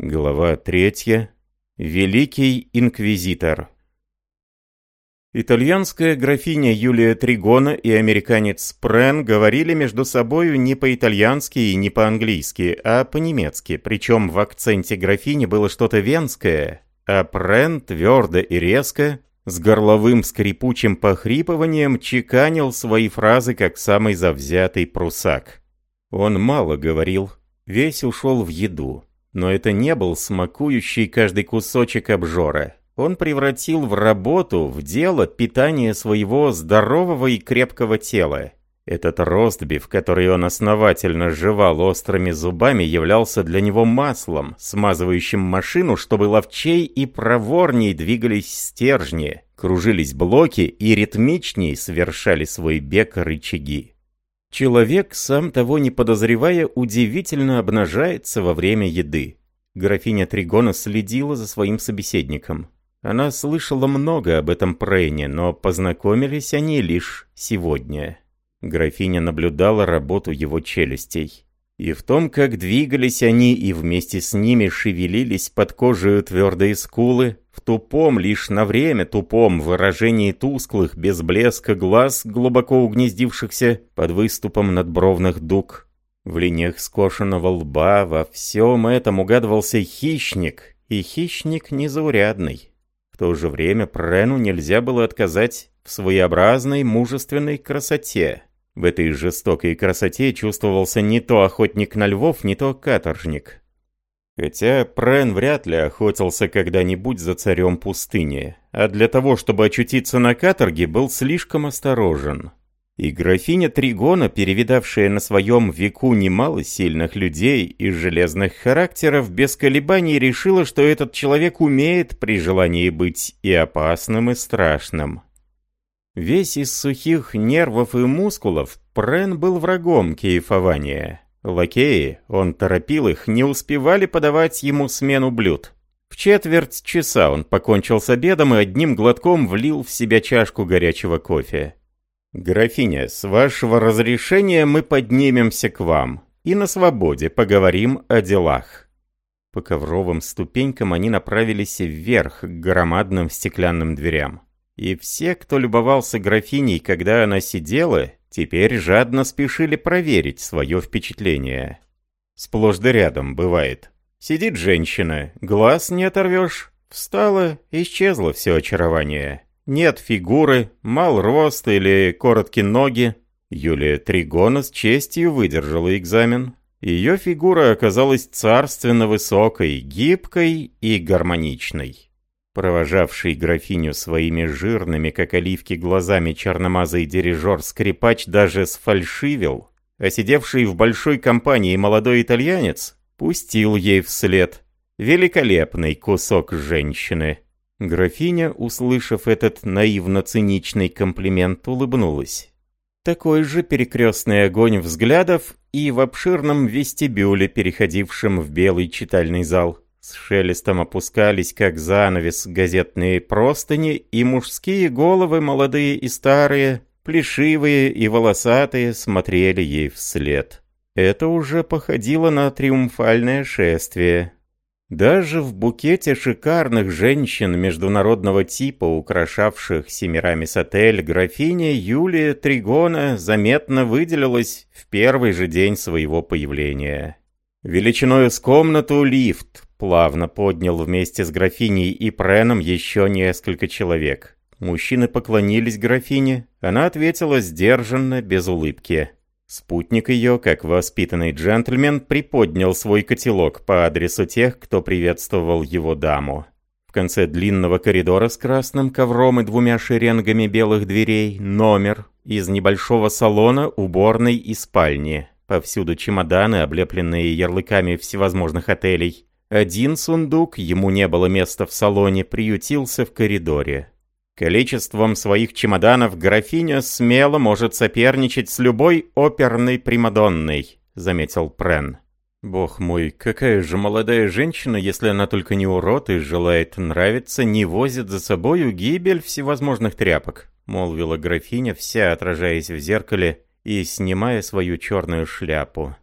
Глава третья. Великий инквизитор. Итальянская графиня Юлия Тригона и американец Прен говорили между собою не по-итальянски и не по-английски, а по-немецки, причем в акценте графини было что-то венское, а Прен твердо и резко, с горловым скрипучим похрипыванием, чеканил свои фразы как самый завзятый прусак. Он мало говорил, весь ушел в еду. Но это не был смакующий каждый кусочек обжора. Он превратил в работу, в дело питание своего здорового и крепкого тела. Этот ростбиф, который он основательно жевал острыми зубами, являлся для него маслом, смазывающим машину, чтобы ловчей и проворней двигались стержни, кружились блоки и ритмичней совершали свой бег рычаги. Человек, сам того не подозревая, удивительно обнажается во время еды. Графиня Тригона следила за своим собеседником. Она слышала много об этом Прейне, но познакомились они лишь сегодня. Графиня наблюдала работу его челюстей. И в том, как двигались они и вместе с ними шевелились под кожей твердые скулы, в тупом, лишь на время тупом выражении тусклых, без блеска глаз, глубоко угнездившихся под выступом надбровных дуг. В линиях скошенного лба во всем этом угадывался хищник, и хищник незаурядный. В то же время Прену нельзя было отказать в своеобразной мужественной красоте. В этой жестокой красоте чувствовался не то охотник на львов, не то каторжник. Хотя Прен вряд ли охотился когда-нибудь за царем пустыни, а для того, чтобы очутиться на каторге, был слишком осторожен. И графиня Тригона, перевидавшая на своем веку немало сильных людей и железных характеров, без колебаний решила, что этот человек умеет при желании быть и опасным, и страшным. Весь из сухих нервов и мускулов, Прен был врагом кейфования. Лакеи, он торопил их, не успевали подавать ему смену блюд. В четверть часа он покончил с обедом и одним глотком влил в себя чашку горячего кофе. «Графиня, с вашего разрешения мы поднимемся к вам и на свободе поговорим о делах». По ковровым ступенькам они направились вверх к громадным стеклянным дверям. И все, кто любовался графиней, когда она сидела, теперь жадно спешили проверить свое впечатление. Сплошь да рядом бывает. Сидит женщина, глаз не оторвешь, встала, исчезло все очарование. Нет фигуры, мал рост или короткие ноги. Юлия Тригона с честью выдержала экзамен. Ее фигура оказалась царственно высокой, гибкой и гармоничной. Провожавший графиню своими жирными, как оливки, глазами черномазый дирижер-скрипач даже сфальшивил, а сидевший в большой компании молодой итальянец пустил ей вслед великолепный кусок женщины. Графиня, услышав этот наивно-циничный комплимент, улыбнулась. Такой же перекрестный огонь взглядов и в обширном вестибюле, переходившем в белый читальный зал. С шелестом опускались, как занавес, газетные простыни, и мужские головы, молодые и старые, плешивые и волосатые, смотрели ей вслед. Это уже походило на триумфальное шествие. Даже в букете шикарных женщин международного типа, украшавших Семирамис-отель, графиня Юлия Тригона заметно выделилась в первый же день своего появления. Величиной с комнату лифт, Плавно поднял вместе с графиней и Преном еще несколько человек. Мужчины поклонились графине, она ответила сдержанно, без улыбки. Спутник ее, как воспитанный джентльмен, приподнял свой котелок по адресу тех, кто приветствовал его даму. В конце длинного коридора с красным ковром и двумя шеренгами белых дверей номер из небольшого салона, уборной и спальни. Повсюду чемоданы, облепленные ярлыками всевозможных отелей. Один сундук, ему не было места в салоне, приютился в коридоре. Количеством своих чемоданов графиня смело может соперничать с любой оперной примадонной, заметил Прен. Бог мой, какая же молодая женщина, если она только не урод и желает нравиться, не возит за собою гибель всевозможных тряпок, молвила графиня, вся отражаясь в зеркале и снимая свою черную шляпу.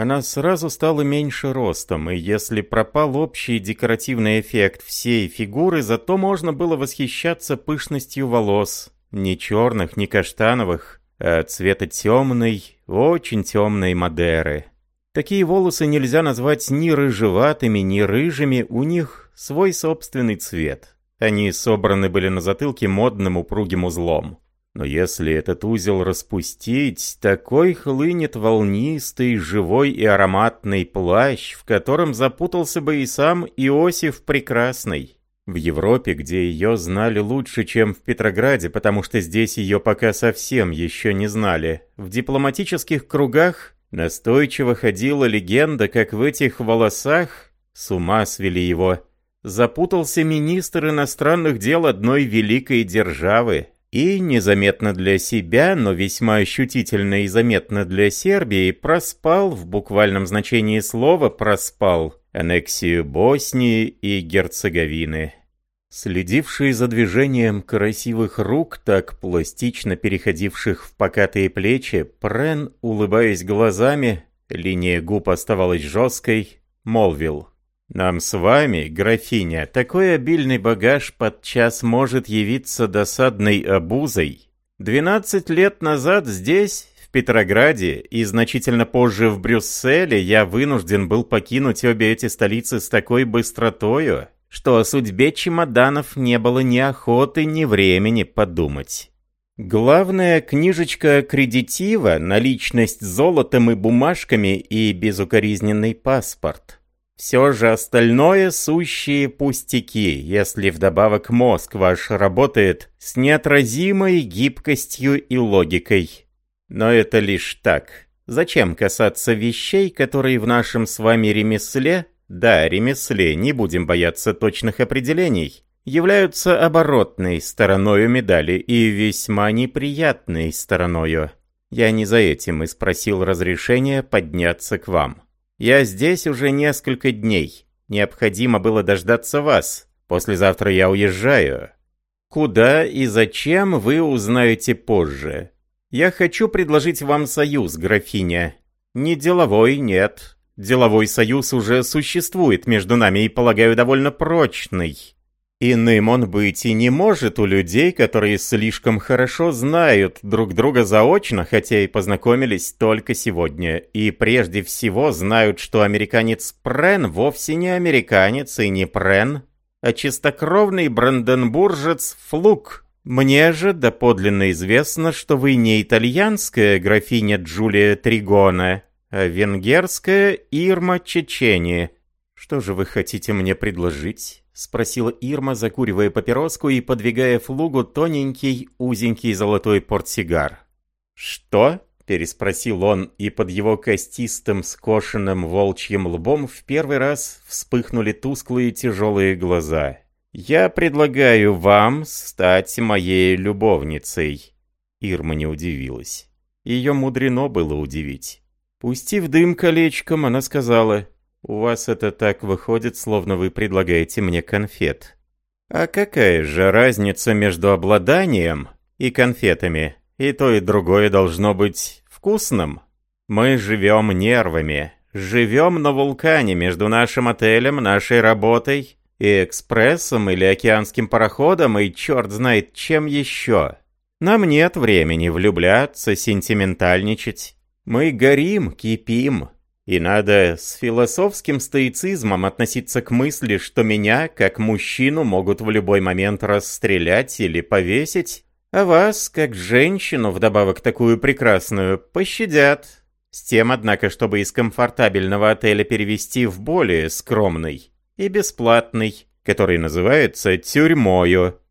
Она сразу стала меньше ростом, и если пропал общий декоративный эффект всей фигуры, зато можно было восхищаться пышностью волос, не черных, не каштановых, а цвета темной, очень темной Мадеры. Такие волосы нельзя назвать ни рыжеватыми, ни рыжими, у них свой собственный цвет. Они собраны были на затылке модным упругим узлом. Но если этот узел распустить, такой хлынет волнистый, живой и ароматный плащ, в котором запутался бы и сам Иосиф Прекрасный. В Европе, где ее знали лучше, чем в Петрограде, потому что здесь ее пока совсем еще не знали, в дипломатических кругах настойчиво ходила легенда, как в этих волосах, с ума свели его, запутался министр иностранных дел одной великой державы, и незаметно для себя, но весьма ощутительно и заметно для Сербии, проспал, в буквальном значении слова проспал, аннексию Боснии и Герцеговины. Следивший за движением красивых рук, так пластично переходивших в покатые плечи, Прен, улыбаясь глазами, линия губ оставалась жесткой, молвил. «Нам с вами, графиня, такой обильный багаж подчас может явиться досадной обузой. Двенадцать лет назад здесь, в Петрограде, и значительно позже в Брюсселе я вынужден был покинуть обе эти столицы с такой быстротою, что о судьбе чемоданов не было ни охоты, ни времени подумать». Главная книжечка аккредитива, наличность золотом и бумажками и безукоризненный паспорт. Все же остальное сущие пустяки, если вдобавок мозг ваш работает с неотразимой гибкостью и логикой. Но это лишь так. Зачем касаться вещей, которые в нашем с вами ремесле, да, ремесле, не будем бояться точных определений, являются оборотной стороною медали и весьма неприятной стороною. Я не за этим и спросил разрешения подняться к вам. Я здесь уже несколько дней. Необходимо было дождаться вас. Послезавтра я уезжаю. Куда и зачем вы узнаете позже. Я хочу предложить вам союз, графиня. Не деловой, нет. Деловой союз уже существует между нами и, полагаю, довольно прочный. Иным он быть и не может у людей, которые слишком хорошо знают друг друга заочно, хотя и познакомились только сегодня, и прежде всего знают, что американец Прен вовсе не американец и не Прен, а чистокровный бранденбуржец Флук. Мне же доподлинно известно, что вы не итальянская графиня Джулия Тригона, а венгерская Ирма Чечени. Что же вы хотите мне предложить? — спросила Ирма, закуривая папироску и подвигая флугу тоненький, узенький золотой портсигар. «Что?» — переспросил он, и под его костистым, скошенным волчьим лбом в первый раз вспыхнули тусклые тяжелые глаза. «Я предлагаю вам стать моей любовницей». Ирма не удивилась. Ее мудрено было удивить. Пустив дым колечком, она сказала, у вас это так выходит, словно вы предлагаете мне конфет. А какая же разница между обладанием и конфетами? И то, и другое должно быть вкусным. Мы живем нервами, живем на вулкане между нашим отелем, нашей работой и экспрессом или океанским пароходом, и черт знает чем еще. Нам нет времени влюбляться, сентиментальничать. Мы горим, кипим, и надо с философским стоицизмом относиться к мысли, что меня, как мужчину, могут в любой момент расстрелять или повесить, а вас, как женщину, вдобавок такую прекрасную, пощадят. С тем, однако, чтобы из комфортабельного отеля перевести в более скромный и бесплатный, который называется тюрьмою.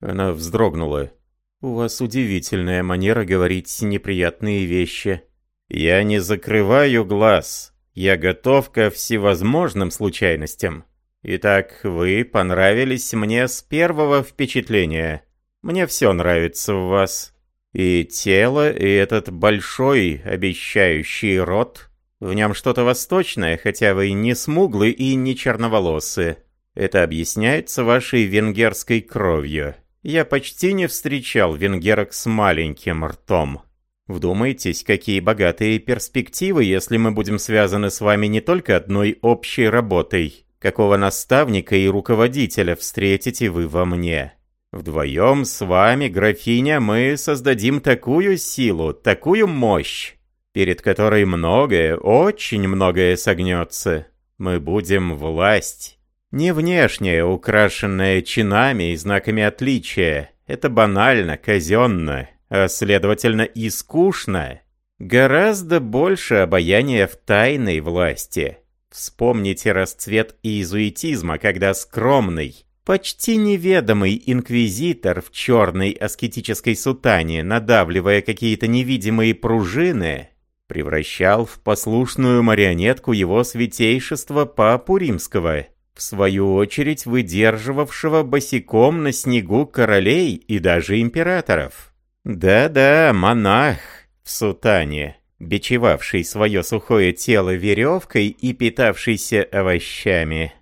Она вздрогнула. «У вас удивительная манера говорить неприятные вещи», я не закрываю глаз. Я готов ко всевозможным случайностям. Итак, вы понравились мне с первого впечатления. Мне все нравится в вас. И тело, и этот большой, обещающий рот. В нем что-то восточное, хотя вы не смуглы и не черноволосы. Это объясняется вашей венгерской кровью. Я почти не встречал венгерок с маленьким ртом. Вдумайтесь, какие богатые перспективы, если мы будем связаны с вами не только одной общей работой. Какого наставника и руководителя встретите вы во мне? Вдвоем с вами, графиня, мы создадим такую силу, такую мощь, перед которой многое, очень многое согнется. Мы будем власть. Не внешняя, украшенная чинами и знаками отличия. Это банально, казенно, а следовательно и скучно. Гораздо больше обаяния в тайной власти. Вспомните расцвет иезуитизма, когда скромный, Почти неведомый инквизитор в черной аскетической сутане, надавливая какие-то невидимые пружины, превращал в послушную марионетку его святейшества Папу Римского, в свою очередь выдерживавшего босиком на снегу королей и даже императоров. Да-да, монах в сутане, бичевавший свое сухое тело веревкой и питавшийся овощами.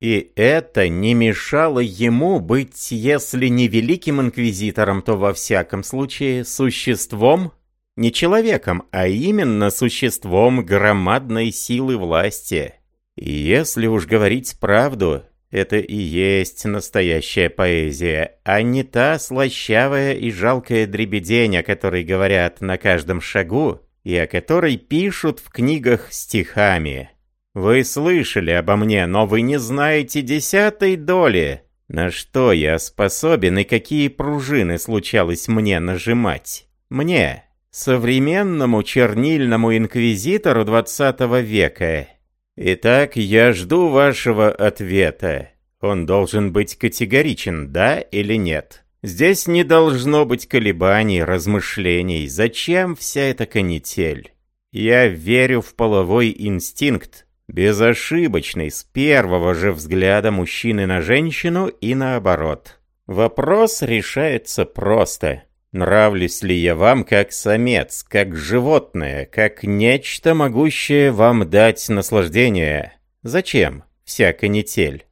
И это не мешало ему быть, если не великим инквизитором, то во всяком случае существом, не человеком, а именно существом громадной силы власти. И если уж говорить правду, это и есть настоящая поэзия, а не та слащавая и жалкая дребедень, о которой говорят на каждом шагу и о которой пишут в книгах стихами. Вы слышали обо мне, но вы не знаете десятой доли, на что я способен и какие пружины случалось мне нажимать. Мне, современному чернильному инквизитору 20 века. Итак, я жду вашего ответа. Он должен быть категоричен, да или нет. Здесь не должно быть колебаний, размышлений. Зачем вся эта канитель? Я верю в половой инстинкт, Безошибочный, с первого же взгляда мужчины на женщину и наоборот. Вопрос решается просто. Нравлюсь ли я вам как самец, как животное, как нечто, могущее вам дать наслаждение? Зачем вся канитель?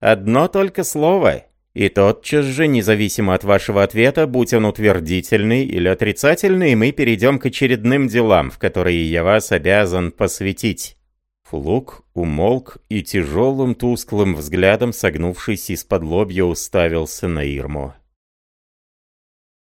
Одно только слово, и тотчас же, независимо от вашего ответа, будь он утвердительный или отрицательный, мы перейдем к очередным делам, в которые я вас обязан посвятить. Флук умолк и тяжелым тусклым взглядом, согнувшись из-под лобья, уставился на Ирму.